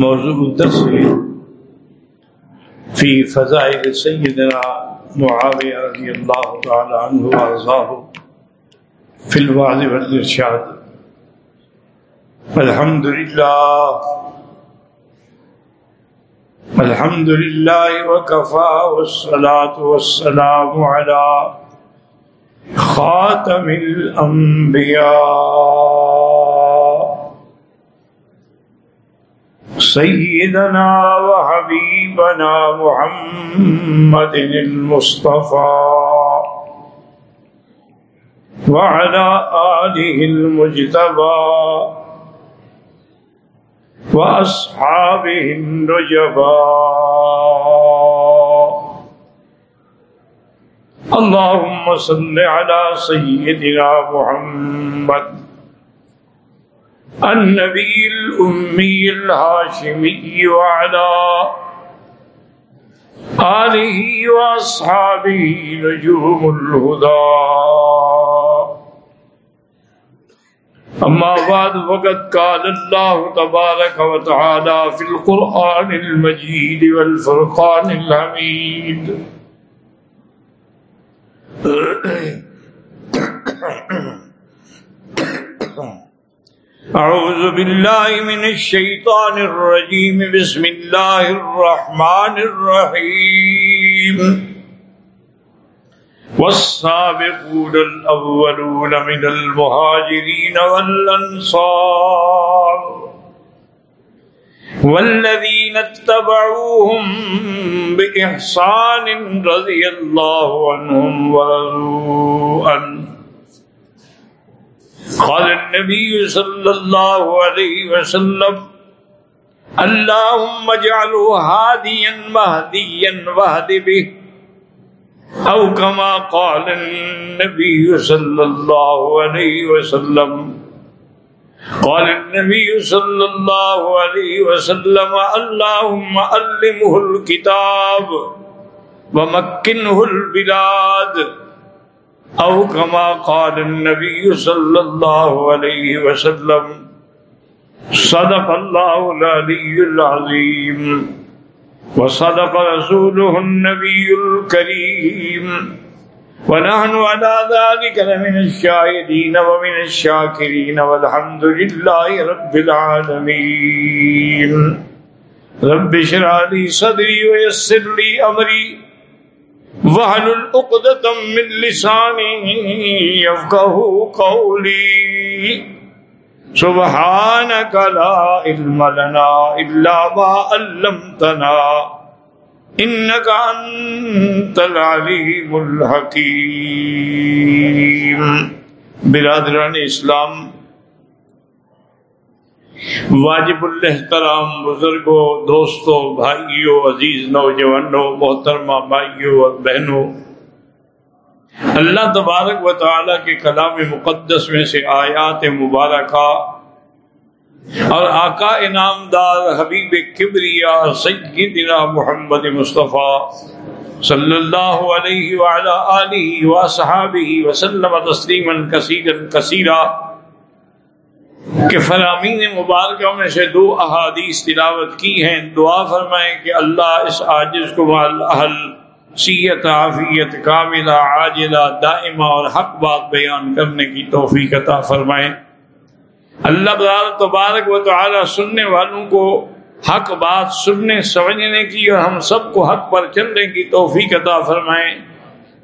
موضوع الدرس في فضائل سيدنا معاوية رضي الله تعالى عنه وأرضاه في الوعظ والإرشاد الحمد لله الحمد لله وكفى والصلاة والسلام على خاتم الأنبياء سيدنا وحبيبنا محمد المصطفى وعلى آله المجتبى وأصحابه النجباء اللهم صل على سيدنا محمد النبي الأمي الهاشمي وعلى آله وأصحابه نجوم الهدى أما بعد وقد قال الله تبارك وتعالى في القرآن المجيد والفرقان الحميد أعوذ بالله من الشيطان الرجيم. بسم الله الرحمن الرحيم. والسابقون الأولون من المهاجرين والأنصار. والذين اتبعوهم بإحسان رضي الله عنهم ورضوا عنه. قال النبي صلى الله عليه وسلم، اللهم اجعله هاديا مهديا واهد به او كما قال النبي صلى الله عليه وسلم. قال النبي صلى الله عليه وسلم، اللهم علمه الكتاب ومكنه البلاد. او كما قال النبي صلى الله عليه وسلم، صدق الله العلي العظيم وصدق رسوله النبي الكريم ونحن على ذلك لمن الشاهدين ومن الشاكرين والحمد لله رب العالمين رب اشرح لي صدري ويسر لي امري واحلل عقدة من لساني يفقهوا قولي سبحانك لا علم لنا إلا ما علمتنا إنك أنت العليم الحكيم برادران اسلام واجب الحترام بزرگوں دوستوں بھائیوں عزیز نوجوانوں محترمہ بھائیوں اور بہنوں اللہ تبارک و تعالی کے کلام مقدس میں سے آیات مبارکہ اور آقا انعام دار حبیب کبریا سیدنا محمد مصطفیٰ صلی اللہ علیہ وعلا آلہ وصحابہ وسلم تسلیما کثیرا کثیرا۔ کہ فرامین مبارکہ میں سے دو احادیث تلاوت کی ہیں۔ دعا فرمائیں کہ اللہ اس عاجز کو اہل سیت، عافیت، کاملہ، عاجلہ، دائمہ اور حق بات بیان کرنے کی توفیق عطا فرمائیں اللہ تبارک و تعالی سننے والوں کو حق بات سننے، سمجھنے کی اور ہم سب کو حق پر چلنے کی توفیق عطا فرمائیں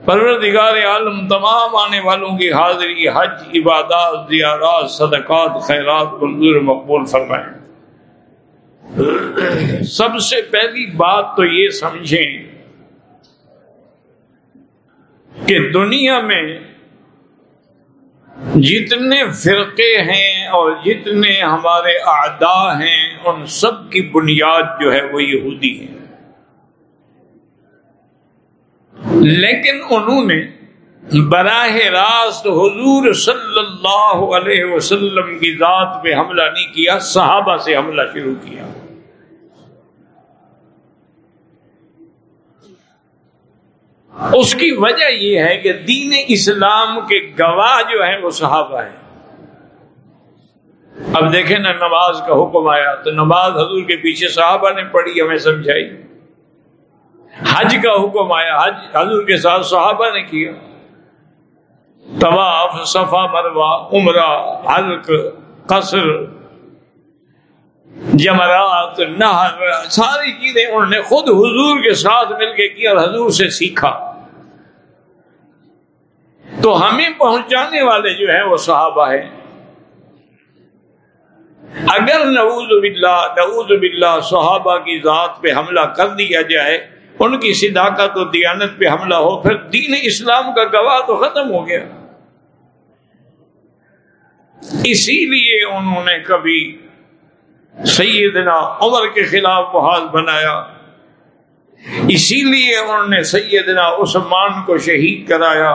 پروردگار عالم تمام آنے والوں کی حاضری، حج، عبادات، زیارات، صدقات، خیرات منظور مقبول فرمائیں سب سے پہلی بات تو یہ سمجھیں کہ دنیا میں جتنے فرقے ہیں اور جتنے ہمارے اعداء ہیں، ان سب کی بنیاد جو ہے وہ یہودی ہے۔ لیکن انہوں نے براہ راست حضور صلی اللہ علیہ وسلم کی ذات پہ حملہ نہیں کیا، صحابہ سے حملہ شروع کیا۔ اس کی وجہ یہ ہے کہ دین اسلام کے گواہ جو ہیں وہ صحابہ ہیں۔ اب دیکھیں نا نماز کا حکم آیا تو نماز حضور کے پیچھے صحابہ نے پڑھی، ہمیں سمجھائی۔ حج کا حکم آیا، حج حضور کے ساتھ صحابہ نے کیا۔ طواف، صفا مروا عمرہ، حلق، قصر، جمرات، نہر، ساری چیزیں انہوں نے خود حضور کے ساتھ مل کے کی اور حضور سے سیکھا۔ تو ہمیں پہنچانے والے جو ہیں وہ صحابہ ہیں۔ اگر نعوذ باللہ نعوذ باللہ صحابہ کی ذات پہ حملہ کر دیا جائے ان کی صداقت و دیانت پہ حملہ ہو، پھر دین اسلام کا گواہ تو ختم ہو گیا۔ اسی لیے انہوں نے کبھی سیدنا عمر کے خلاف محاذ بنایا۔ اسی لیے انہوں نے سیدنا عثمان کو شہید کرایا۔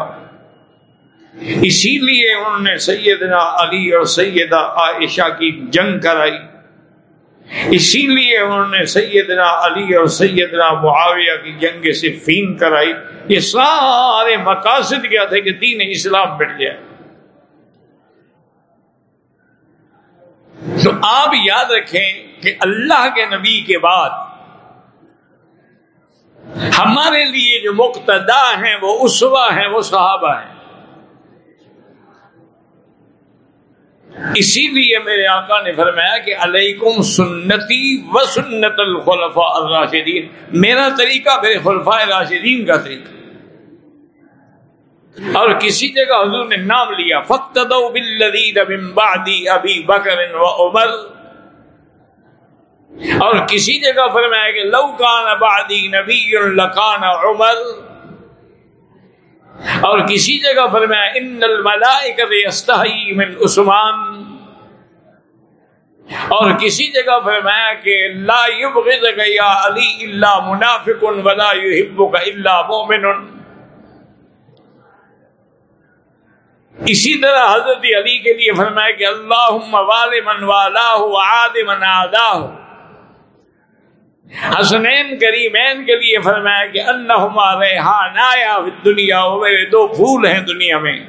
اسی لیے انہوں نے سیدنا علی اور سیدہ عائشہ کی جنگ کرائی۔ اسی لیے انہوں نے سیدنا علی اور سیدنا معاویہ کی جنگ سے فین کرائی۔ یہ سارے مقاصد کیا تھے کہ دین اسلام بٹ جائے۔ تو آپ یاد رکھیں کہ اللہ کے نبی کے بعد ہمارے لیے جو مقتدا ہیں، وہ اسوا ہیں، وہ صحابہ ہیں۔ اسی لیے میرے آقا نے فرمایا کہ علیکم سنتی و سنت الخلفاء الراشدین۔ میرا طریقہ میرے خلفاء راشدین کا طریقہ۔ اور کسی جگہ حضور نے نام لیا فتدو بالذین من بعدی ابی بکر و عمر۔ اور کسی جگہ فرمایا کہ لو کان بعدی نبی لکان عمر۔ اور کسی جگہ فرمایا ان الملائکۃ یستحی من عثمان اور کسی جگہ فرمایا کہ، لا یبغضک یا علی الا منافق ولا یحبک الا مؤمن. اسی طرح حضرت علی کے لیے فرمایا کہ اللہ وال من والا عاد من آدھا حسنین کریمین کے لیے فرمایا کہ انہما ریحان آیا دنیا میرے دو پھول ہیں دنیا میں۔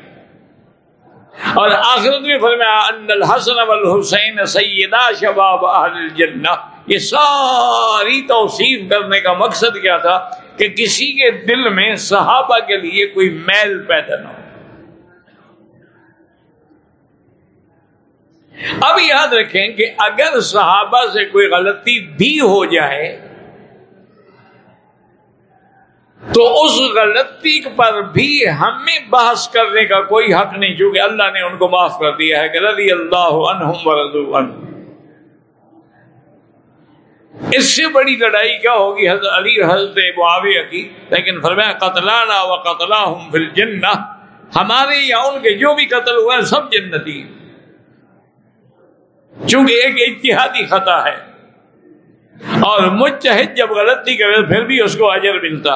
اور آخرت میں فرمایا ان الحسن والحسین سیدہ شباب اہل الجنہ۔ یہ ساری توصیف کرنے کا مقصد کیا تھا کہ کسی کے دل میں صحابہ کے لیے کوئی میل پیدا نہ ہو۔ اب یاد رکھیں کہ اگر صحابہ سے کوئی غلطی بھی ہو جائے تو اس غلطی پر بھی ہمیں بحث کرنے کا کوئی حق نہیں، چونکہ اللہ نے ان کو معاف کر دیا ہے کہ رضی اللہ عنہم ورضو عنہ۔ اس سے بڑی لڑائی کیا ہوگی حضرت علی حضرت معاویہ کی؟ لیکن فرمایا، قتلانا و قتلا فی الجنہ۔ ہمارے یا ان کے جو بھی قتل ہوا ہے سب جنتی چونکہ ایک اتحادی خطا ہے۔ اور متحد جب غلطی کرے پھر بھی اس کو اجر ملتا۔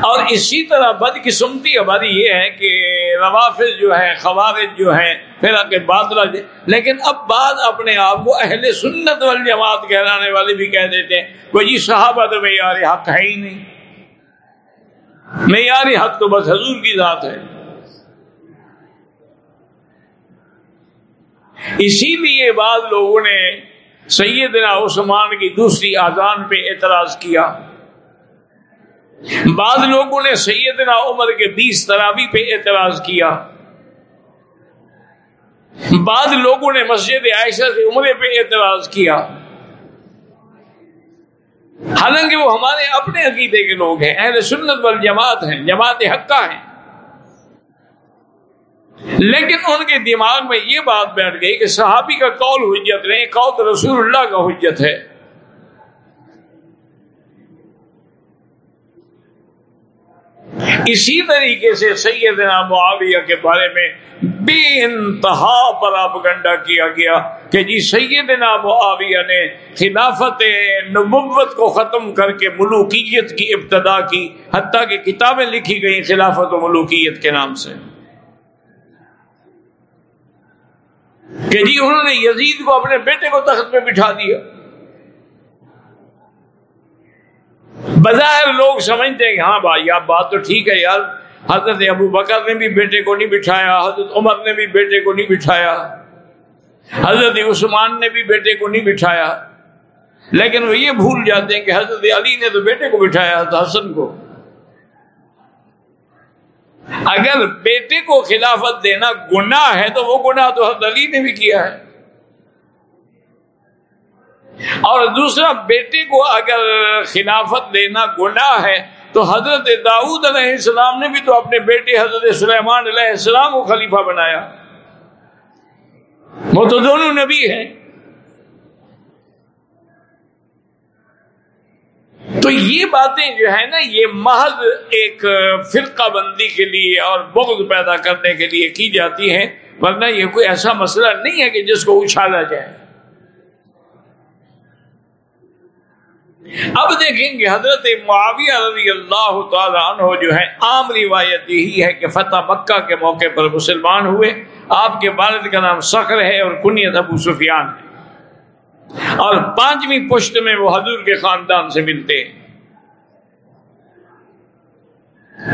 اور اسی طرح بدقسمتی ہماری یہ ہے کہ روافظ جو ہے خوارج جو ہیں، پھر کے بادلہ لیکن اب بعد اپنے آپ کو اہل سنت والی جماعت کہلانے والے بھی کہہ دیتے ہیں۔ کوئی جی صحابہ تو معیار حق ہے ہی نہیں۔ معیار حق تو بس حضور کی ذات ہے۔ اسی لیے بعض لوگوں نے سیدنا عثمان کی دوسری آزان پہ اعتراض کیا۔ بعض لوگوں نے سیدنا عمر کے بیس تراوی پہ اعتراض کیا۔ بعض لوگوں نے مسجد عائشہ سے عمرے پہ اعتراض کیا۔ حالانکہ وہ ہمارے اپنے عقیدے کے لوگ ہیں، اہل سنت وال جماعت ہیں، جماعت حقہ ہیں۔ لیکن ان کے دماغ میں یہ بات بیٹھ گئی کہ صحابی کا قول حجت نہیں، قول رسول اللہ کا حجت ہے۔ اسی طریقے سے سیدنا معاویہ کے بارے میں بے انتہا پر آپ گنڈا کیا گیا کہ جی سیدنا معاویہ نے خلافت نبوت کو ختم کر کے ملوکیت کی ابتدا کی، حتیٰ کہ کتابیں لکھی گئی خلافت و ملوکیت کے نام سے۔ کہ جی انہوں نے یزید کو اپنے بیٹے کو تخت پہ بٹھا دیا۔ بظاہر لوگ سمجھتے ہیں کہ ہاں بھائی آپ بات تو ٹھیک ہے یار۔ حضرت ابو بکر نے بھی بیٹے کو نہیں بٹھایا، حضرت عمر نے بھی بیٹے کو نہیں بٹھایا۔ حضرت عثمان نے بھی بیٹے کو نہیں بٹھایا۔ لیکن وہ یہ بھول جاتے ہیں کہ حضرت علی نے تو بیٹے کو بٹھایا حضرت حسن کو۔ اگر بیٹے کو خلافت دینا گناہ ہے تو وہ گناہ تو حضرت علی نے بھی کیا ہے۔ اور دوسرا، بیٹے کو اگر خلافت دینا گناہ ہے تو حضرت داؤد علیہ السلام نے بھی تو اپنے بیٹے حضرت سلیمان علیہ السلام کو خلیفہ بنایا۔ وہ تو دونوں نبی ہیں۔ تو یہ باتیں جو ہے نا، یہ محض ایک فرقہ بندی کے لیے اور بغض پیدا کرنے کے لیے کی جاتی ہیں، ورنہ یہ کوئی ایسا مسئلہ نہیں ہے کہ جس کو اچھالا جائے۔ اب دیکھیں گے حضرت معاویہ رضی اللہ تعالیٰ عنہ جو ہے، عام روایت یہی ہے کہ فتح مکہ کے موقع پر مسلمان ہوئے۔ آپ کے والد کا نام سخر ہے اور کنیت ابو سفیان ہے۔ اور پانچویں پشت میں وہ حضور کے خاندان سے ملتے ہیں۔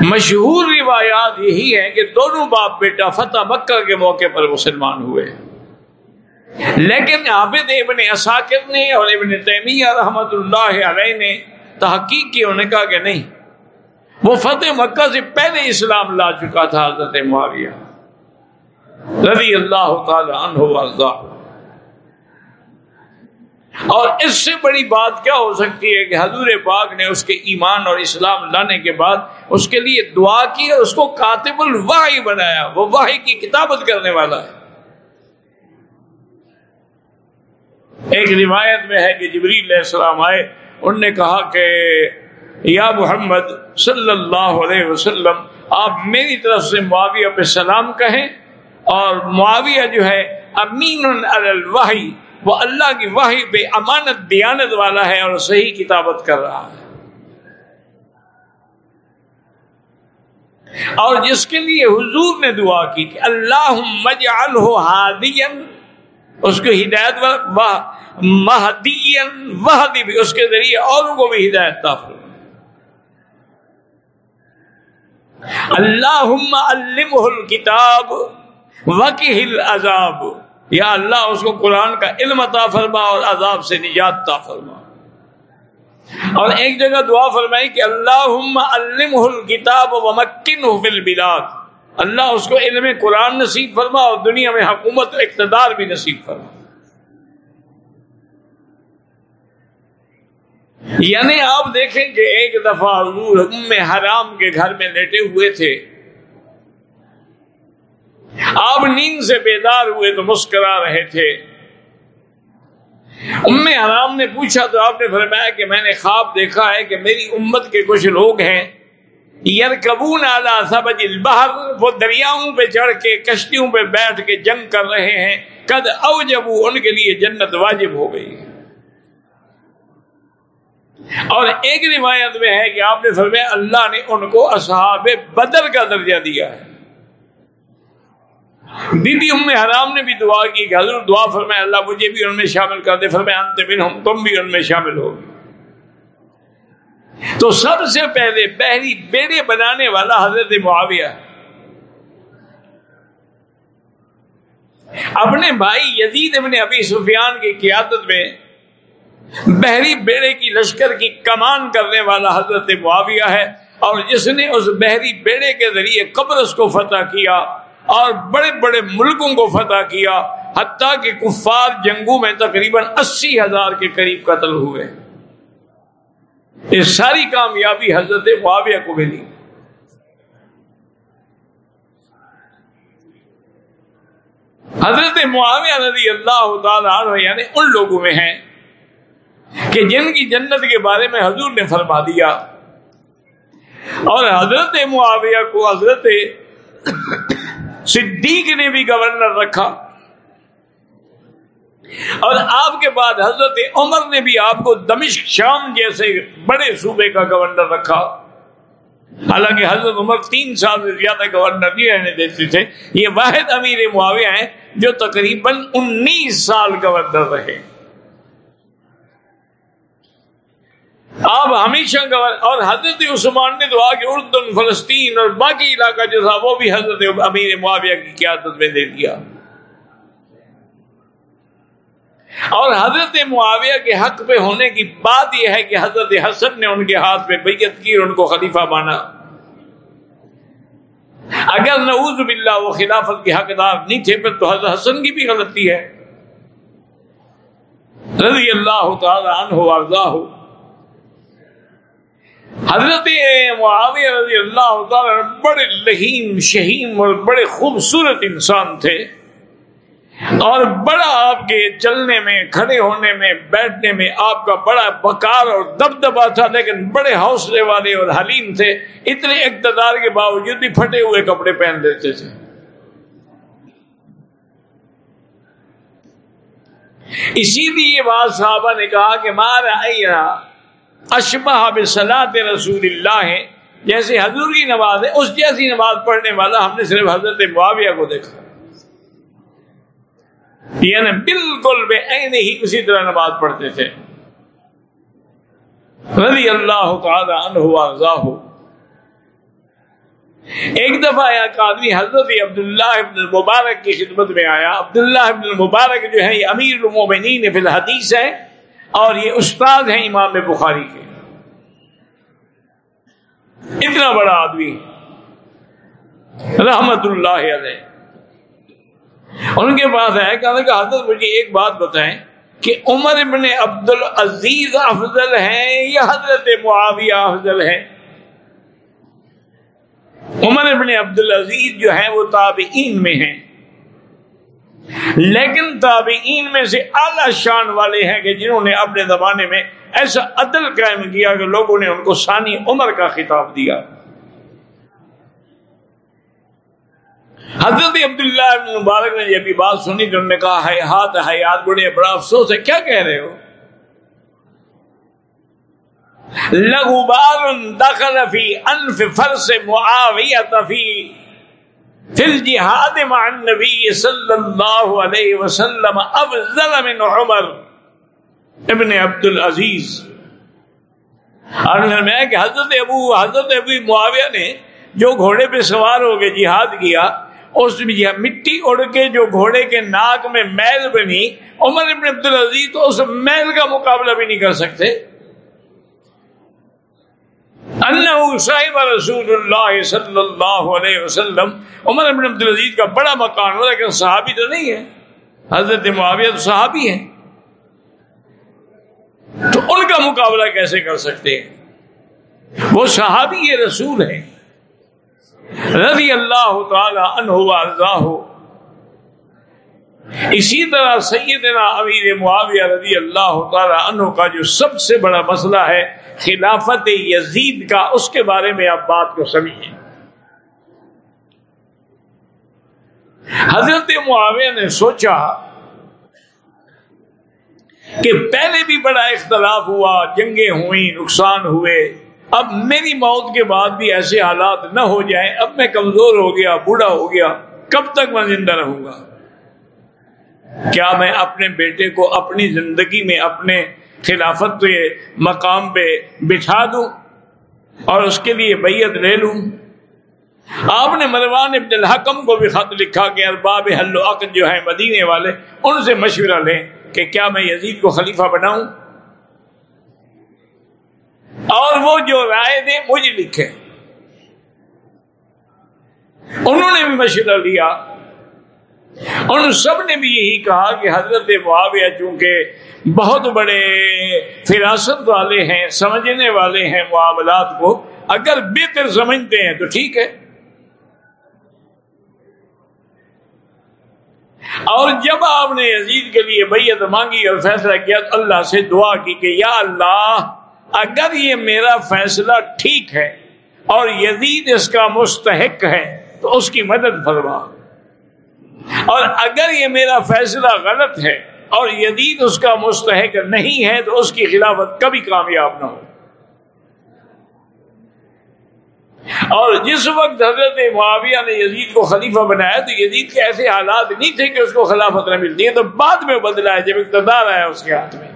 مشہور روایات یہی ہے کہ دونوں باپ بیٹا فتح مکہ کے موقع پر مسلمان ہوئے۔ لیکن عابد ابن اساکر نے اور ابن تیمیہ رحمت اللہ علیہ نے تحقیق کی، انہوں نے کہا کہ نہیں، وہ فتح مکہ سے پہلے اسلام لا چکا تھا حضرت معاویہ رضی اللہ تعالی عنہ اور اس سے بڑی بات کیا ہو سکتی ہے کہ حضور پاک نے اس کے ایمان اور اسلام لانے کے بعد اس کے لیے دعا کی اور اس کو کاتب الواحی بنایا۔ وہ واحی کی کتابت کرنے والا ہے۔ ایک روایت میں ہے کہ جبریل علیہ السلام آئے۔ انہوں نے کہا کہ یا محمد صلی اللہ علیہ وسلم، آپ میری طرف سے معاویہ پہ سلام کہیں اور معاویہ جو ہے امین الواحی وہ اللہ کی واحد پہ امانت دیانت والا ہے اور صحیح کتابت کر رہا ہے۔ اور جس کے لیے حضور نے دعا کی کہ اللہ مجعل ہو ہادین اس کو ہدایت مہدین وحدی بھی اس کے ذریعے اوروں کو بھی ہدایت تافر اللہ علم الکتاب وکی العذاب۔ یا اللہ اس کو قرآن کا علم عطا فرما اور عذاب سے نجات عطا فرما۔ اور ایک جگہ دعا فرمائی کہ اللہ علم الکتاب و مکن البلاد۔ اللہ اس کو علم قرآن نصیب فرما اور دنیا میں حکومت اقتدار بھی نصیب فرما۔ یعنی آپ دیکھیں کہ ایک دفعہ حضور ام حرام کے گھر میں لیٹے ہوئے تھے۔ آپ نیند سے بیدار ہوئے تو مسکرا رہے تھے۔ ام حرام نے پوچھا تو آپ نے فرمایا کہ میں نے خواب دیکھا ہے کہ میری امت کے کچھ لوگ ہیں۔ یرکبون اعلیٰ سبج البحر، وہ دریاؤں پہ چڑھ کے کشتیوں پہ بیٹھ کے جنگ کر رہے ہیں۔ قد او جب ان کے لیے جنت واجب ہو گئی۔ اور ایک روایت میں ہے کہ آپ نے فرمایا اللہ نے ان کو اصحاب بدر کا درجہ دیا ہے۔ بی بی ام حرام نے بھی دعا کی کہ حضرت دعا فرمائے، اللہ مجھے بھی ان میں شامل کر دے، فرمائے، انت منہم، تم بھی ان میں شامل ہو تو سب سے پہلے پہلی بیڑے بنانے والا حضرت معاویہ۔ اپنے بھائی یزید ابن ابی سفیان کی قیادت میں بحری بیڑے کی لشکر کی کمان کرنے والا حضرت معاویہ ہے اور جس نے اس بحری بیڑے کے ذریعے قبرص کو فتح کیا۔ اور بڑے بڑے ملکوں کو فتح کیا، حتیٰ کہ کفار جنگوں میں تقریباً اسی ہزار کے قریب قتل ہوئے۔ یہ ساری کامیابی حضرت معاویہ کو ملی۔ حضرت معاویہ رضی اللہ تعالیٰ عنہ یعنی ان لوگوں میں ہیں کہ جن کی جنت کے بارے میں حضور نے فرما دیا۔ اور حضرت معاویہ کو حضرت صدیق نے بھی گورنر رکھا۔ اور آپ کے بعد حضرت عمر نے بھی آپ کو دمشق شام جیسے بڑے صوبے کا گورنر رکھا۔ حالانکہ حضرت عمر تین سال سے زیادہ گورنر نہیں رہنے دیتے تھے۔ یہ واحد امیر معاویہ ہیں جو تقریباً انیس سال گورنر رہے۔ آپ ہمیشہ گور اور حضرت عثمان نے تو آگے اردن، فلسطین اور باقی علاقہ جو تھا، وہ بھی حضرت امیر معاویہ کی قیادت میں دے دیا اور حضرت معاویہ کے حق پہ ہونے کی بات یہ ہے کہ حضرت حسن نے ان کے ہاتھ پہ بیعت کی اور ان کو خلیفہ مانا اگر نعوذ باللہ وہ خلافت کے حقدار نہیں تھے، پھر تو حضرت حسن کی بھی غلطی ہے۔ رضی اللہ تعالی عنہ وارضاہ حضرت معاویہ رضی اللہ تعالی بڑے لہیم، شہیم اور بڑے خوبصورت انسان تھے۔ اور بڑا آپ کے چلنے میں، کھڑے ہونے میں، بیٹھنے میں آپ کا بڑا بکار اور دبدبا تھا، لیکن بڑے حوصلے والے اور حلیم تھے۔ اتنے اقتدار کے باوجود بھی پھٹے ہوئے کپڑے پہن لیتے تھے۔ اسی لیے بات صحابہ نے کہا کہ مارا اشبہ بصلاۃ رسول اللہ ہے جیسے حضور کی نماز ہے، اس جیسی نماز پڑھنے والا ہم نے صرف حضرت معاویہ کو دیکھا۔ یعنی بالکل بے عین ہی اسی طرح نماز پڑھتے تھے۔ رضی اللہ تعالی عنہ ایک دفعہ ایک آدمی حضرت عبداللہ ابن المبارک کی خدمت میں آیا۔ عبداللہ ابن المبارک جو ہے یہ امیر المومنین فی الحدیث ہے اور یہ استاد ہیں امام بخاری کے۔ اتنا بڑا آدمی۔ رحمت اللہ علیہ۔ ان کے پاس ہے کہ حضرت مجھے ایک بات بتائیں کہ عمر ابن عبد العزیز افضل ہیں یا حضرت معاویہ افضل ہے عمر ابن عبد العزیز جو ہیں وہ تابعین میں ہیں۔ لیکن تابعین میں سے اعلی شان والے ہیں کہ جنہوں نے اپنے زمانے میں ایسا عدل قائم کیا کہ لوگوں نے ان کو ثانی عمر کا خطاب دیا۔ حضرت عبداللہ مبارک نے جب بات سنی تو انہوں نے کہا ہے ہاتھ حیات بڑے بڑا افسوس ہے کیا کہہ رہے ہو؟ لغبار دخل فی انف فرس معاویت فی فی الجہاد مع النبی صلی اللہ علیہ وسلم افضل من عمر ابن عبد العزیز میں کہ حضرت ابو حضرت ابو معاویہ نے جو گھوڑے پہ سوار ہو کے جہاد کیا، اس مٹی اڑ کے جو گھوڑے کے ناک میں میل بنی، عمر ابن عبد العزیز تو اس میل کا مقابلہ بھی نہیں کر سکتے۔ صاحب رسول اللہ صلی اللہ علیہ وسلم، عمر ابن عبد العزیز کا بڑا مکان ہو لیکن صحابی تو نہیں ہے۔ حضرت معاویہ تو صحابی ہیں۔ تو ان کا مقابلہ کیسے کر سکتے ہیں؟ وہ صحابی رسول ہیں۔ رضی اللہ تعالی عنہ اسی طرح سیدنا امیر معاویہ رضی اللہ تعالی عنہ کا جو سب سے بڑا مسئلہ ہے، خلافت یزید کا، اس کے بارے میں آپ بات کو سمجھیں۔ حضرت معاویہ نے سوچا کہ پہلے بھی بڑا اختلاف ہوا، جنگیں ہوئی نقصان ہوئے۔ اب میری موت کے بعد بھی ایسے حالات نہ ہو جائیں۔ اب میں کمزور ہو گیا، بوڑھا ہو گیا۔ کب تک میں زندہ رہوں گا؟ کیا میں اپنے بیٹے کو اپنی زندگی میں اپنے خلافت کے مقام پہ بٹھا دوں اور اس کے لیے بیعت لے لوں؟ آپ نے مروان ابن الحکم کو بھی خط لکھا کہ ارباب حل و عقد جو ہیں مدینے والے، ان سے مشورہ لیں کہ کیا میں یزید کو خلیفہ بناؤں؟ اور وہ جو رائے دے مجھے لکھے انہوں نے بھی مشورہ لیا۔ ان سب نے بھی یہی کہا کہ حضرت معاویہ چونکہ بہت بڑے فراست والے ہیں، سمجھنے والے ہیں معاملات کو، اگر بہتر سمجھتے ہیں تو ٹھیک ہے۔ اور جب آپ نے عزیز کے لیے بیعت مانگی اور فیصلہ کیا تو اللہ سے دعا کی کہ یا اللہ، اگر یہ میرا فیصلہ ٹھیک ہے اور یزید اس کا مستحق ہے تو اس کی مدد فرما۔ اور اگر یہ میرا فیصلہ غلط ہے اور یدید اس کا مستحق نہیں ہے، تو اس کی خلافت کبھی کامیاب نہ ہو۔ اور جس وقت حضرت معاویہ نے یزید کو خلیفہ بنایا، تو یزید کے ایسے حالات نہیں تھے کہ اس کو خلافت نہ ملتی ہے تو بعد میں بدلا ہے، جب اقتدار آیا اس کے ہاتھ میں۔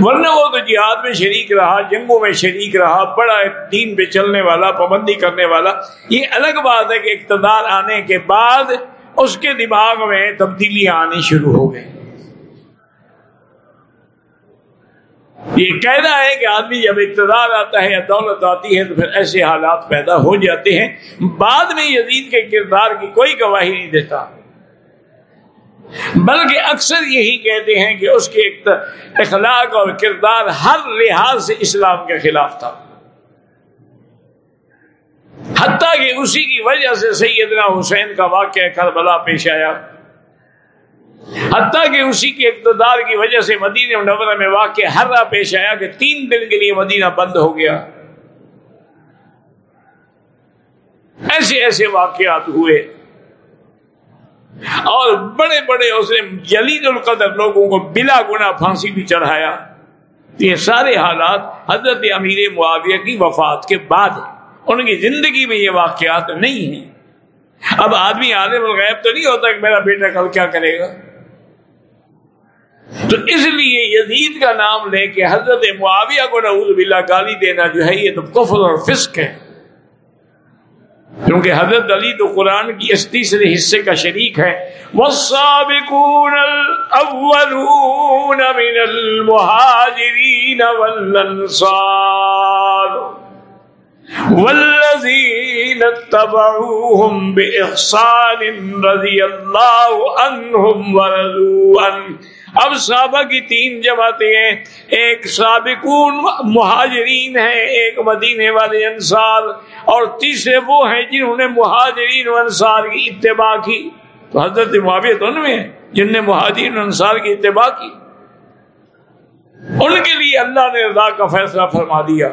ورنہ وہ تو جہاد میں شریک رہا، جنگوں میں شریک رہا، بڑا دین پہ چلنے والا، پابندی کرنے والا۔ یہ الگ بات ہے کہ اقتدار آنے کے بعد اس کے دماغ میں تبدیلیاں آنی شروع ہو گئی۔ یہ کہنا ہے کہ آدمی جب اقتدار آتا ہے یا دولت آتی ہے تو پھر ایسے حالات پیدا ہو جاتے ہیں۔ بعد میں یزید کے کردار کی کوئی گواہی نہیں دیتا۔ بلکہ اکثر یہی کہتے ہیں کہ اس کے اخلاق اور کردار ہر لحاظ سے اسلام کے خلاف تھا۔ حتیٰ کہ اسی کی وجہ سے سیدنا حسین کا واقعہ کربلا پیش آیا۔ حتیٰ کہ اسی کے اقتدار کی وجہ سے مدینہ منورہ میں واقع ہر پیش آیا کہ تین دن کے لیے مدینہ بند ہو گیا۔ ایسے ایسے واقعات ہوئے۔ اور بڑے بڑے اس نے جلید القدر لوگوں کو بلا گنا پھانسی بھی چڑھایا۔ یہ سارے حالات حضرت امیر معاویہ کی وفات کے بعد ان کی زندگی میں یہ واقعات نہیں ہیں۔ اب آدمی عالم الغیب تو نہیں ہوتا کہ میرا بیٹا کل کیا کرے گا؟ تو اس لیے یزید کا نام لے کے حضرت معاویہ کو نعوذ باللہ گالی دینا جو ہے یہ تو کفر اور فسق ہے۔ کیونکہ حضرت علی تو قرآن کی اس تیسرے حصے کا شریک ہے والسابقون الاولون من المہاجرین والانصار والذین اتبعوهم بإحسان رضی اللہ عنہم ورضوا عنہ اب صحابہ کی تین جماعتیں ہیں، ایک سابقون مہاجرین ہیں، ایک مدینے والے انصار، اور تیسرے وہ ہیں جنہوں نے مہاجرین و انصار کی اتباع کی۔ تو حضرت معاویہ تو ان میں ہیں، جن نے مہاجرین و انصار کی اتباع کی۔ ان کے لیے اللہ نے رضا کا فیصلہ فرما دیا۔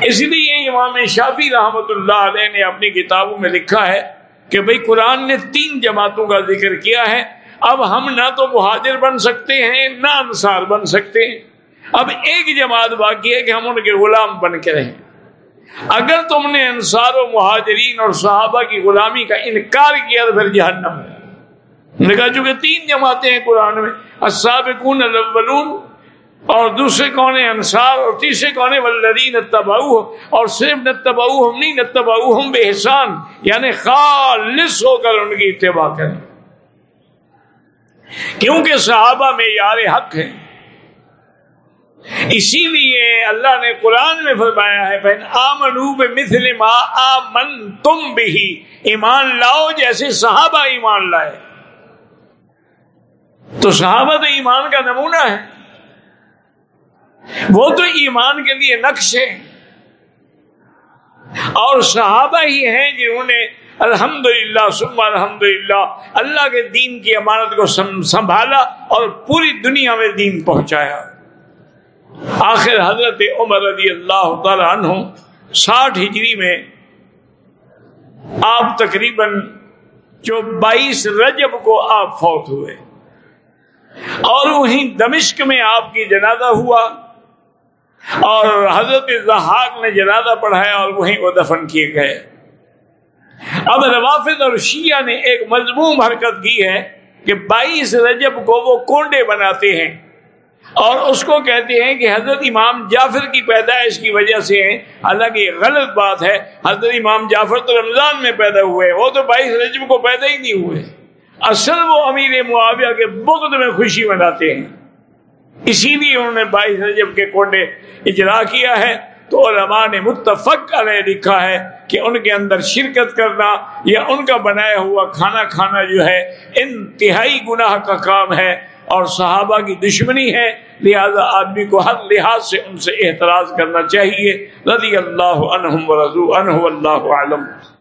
اس لیے امام شافی رحمت اللہ علیہ نے اپنی کتابوں میں لکھا ہے کہ بھئی قرآن نے تین جماعتوں کا ذکر کیا ہے۔ اب ہم نہ تو مہاجر بن سکتے ہیں، نہ انصار بن سکتے ہیں۔ اب ایک جماعت باقی ہے کہ ہم ان کے غلام بن کے رہیں۔ اگر تم نے انصار و مہاجرین اور صحابہ کی غلامی کا انکار کیا تو پھر جہنم نے کہا، چونکہ تین جماعتیں ہیں قرآن میں، السابقون الاولون اور دوسرے کون انصار اور تیسرے کون ولدین تباؤ اور صرف نتباؤ ہم نہیں نتباؤ ہم بے احسان یعنی خالص ہو کر ان کی اتباع کریں۔ کیونکہ صحابہ میں یار حق ہیں۔ اسی لیے اللہ نے قرآن میں فرمایا ہے بہن آمنو مثل ما آمن تم بھی ایمان لاؤ جیسے صحابہ ایمان لائے۔ تو صحابہ تو ایمان کا نمونہ ہے۔ وہ تو ایمان کے لیے نقش ہے اور صحابہ ہی ہیں جنہوں نے الحمد للہ سم الحمد للہ اللہ کے دین کی امانت کو سنبھالا اور پوری دنیا میں دین پہنچایا۔ آخر حضرت عمر رضی اللہ تعالی عنہ ساٹھ ہجری میں آپ تقریباً جو بائیس رجب کو آپ فوت ہوئے۔ اور وہیں دمشق میں آپ کی جنازہ ہوا۔ اور حضرت زحاق نے جنازہ پڑھایا اور وہیں وہ دفن کیے گئے۔ اب روافظ اور شیعہ نے ایک مضموم حرکت کی ہے کہ بائیس رجب کو وہ کونڈے بناتے ہیں اور اس کو کہتے ہیں کہ حضرت امام جعفر کی پیدائش کی وجہ سے حالانکہ یہ غلط بات ہے، حضرت امام جعفر تو رمضان میں پیدا ہوئے وہ تو بائیس رجب کو پیدا ہی نہیں ہوئے۔ اصل وہ امیر معاویہ کے بغد میں خوشی مناتے ہیں۔ اسی لیے انہوں نے بائیس رجب کے کونڈے اجرا کیا ہے۔ تو علماء نے متفق علیہ لکھا ہے کہ ان کے اندر شرکت کرنا یا ان کا بنایا ہوا کھانا کھانا جو ہے، انتہائی گناہ کا کام ہے اور صحابہ کی دشمنی ہے، لہذا آدمی کو ہر لحاظ سے ان سے احتراز کرنا چاہیے۔ رضی اللہ عنہم و رضو عنہ اللہ عالم